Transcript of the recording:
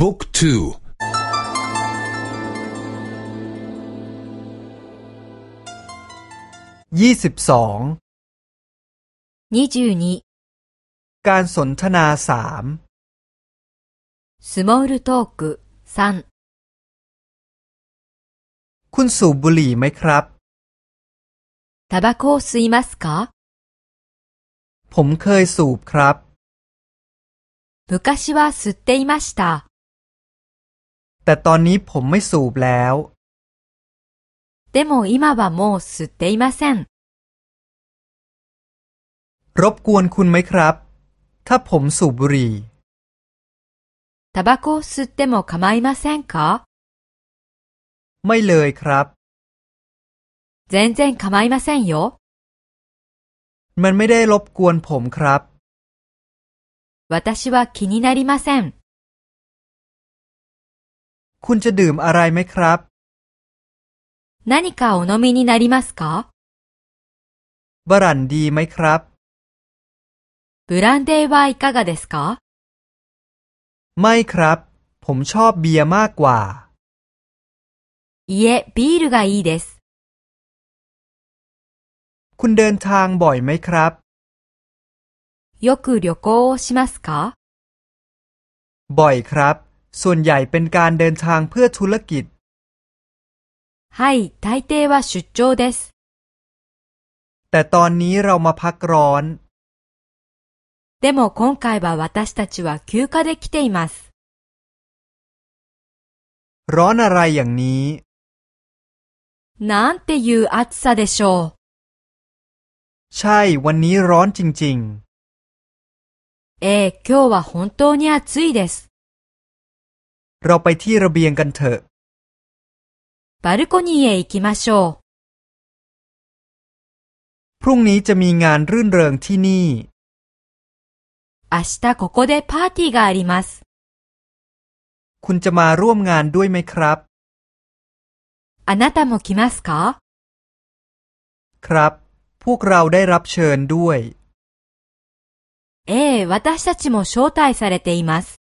บุ๊กทูยี่สิบสองการสนทนาสามスモールトーク3คุณสูบบุหรี่ไหมครับタバコを吸いますかผมเคยสูบครับ昔は吸っていました แต่ตอนนี้ผมไม่สูบแล้วでも今はもう吸っていませんรบกวนคุณไหมครับ ถ้าผมสูบบุหรี่タバコを吸っても構いませんかไม่เลยครับ全然構いませんよมันไม่ได้รบกวนผมครับ私は気になりません คุณจะดื่มอะไรไหมครับ何かお飲みになりますかบรันดีไหมครับブランデーはいかがですかไม่ครับ ผมชอบเบียร์มากกว่าいえ、ビールがいいです。คุณเดินทางบ่อยไหมครับよく旅行をしますかบ่อยครับ ส่วนใหญ่เป็นการเดินทางเพื่อธุรกิจはい、大抵は出張です。แต่ตอนนี้เรามาพักร้อนでも今回は私たちは休暇で来ています。ร้อนอะไรอย่างนี้なんていう暑さでしょう。ใช่ วันนี้ร้อนจริงๆええ、今日は本当に暑いです。 เราไปที่ระเบียงกันเถอะ。バルコニーへ行きましょう。พรุ่งนี้จะมีงานรื่นเริงที่นี่明日ここでパーティーがあります。คุณจะมาร่วมงานด้วยไหมครับあなたも来ますかครับ พวกเราได้รับเชิญด้วยええ、私たちも招待されています。